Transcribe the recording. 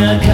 Yeah.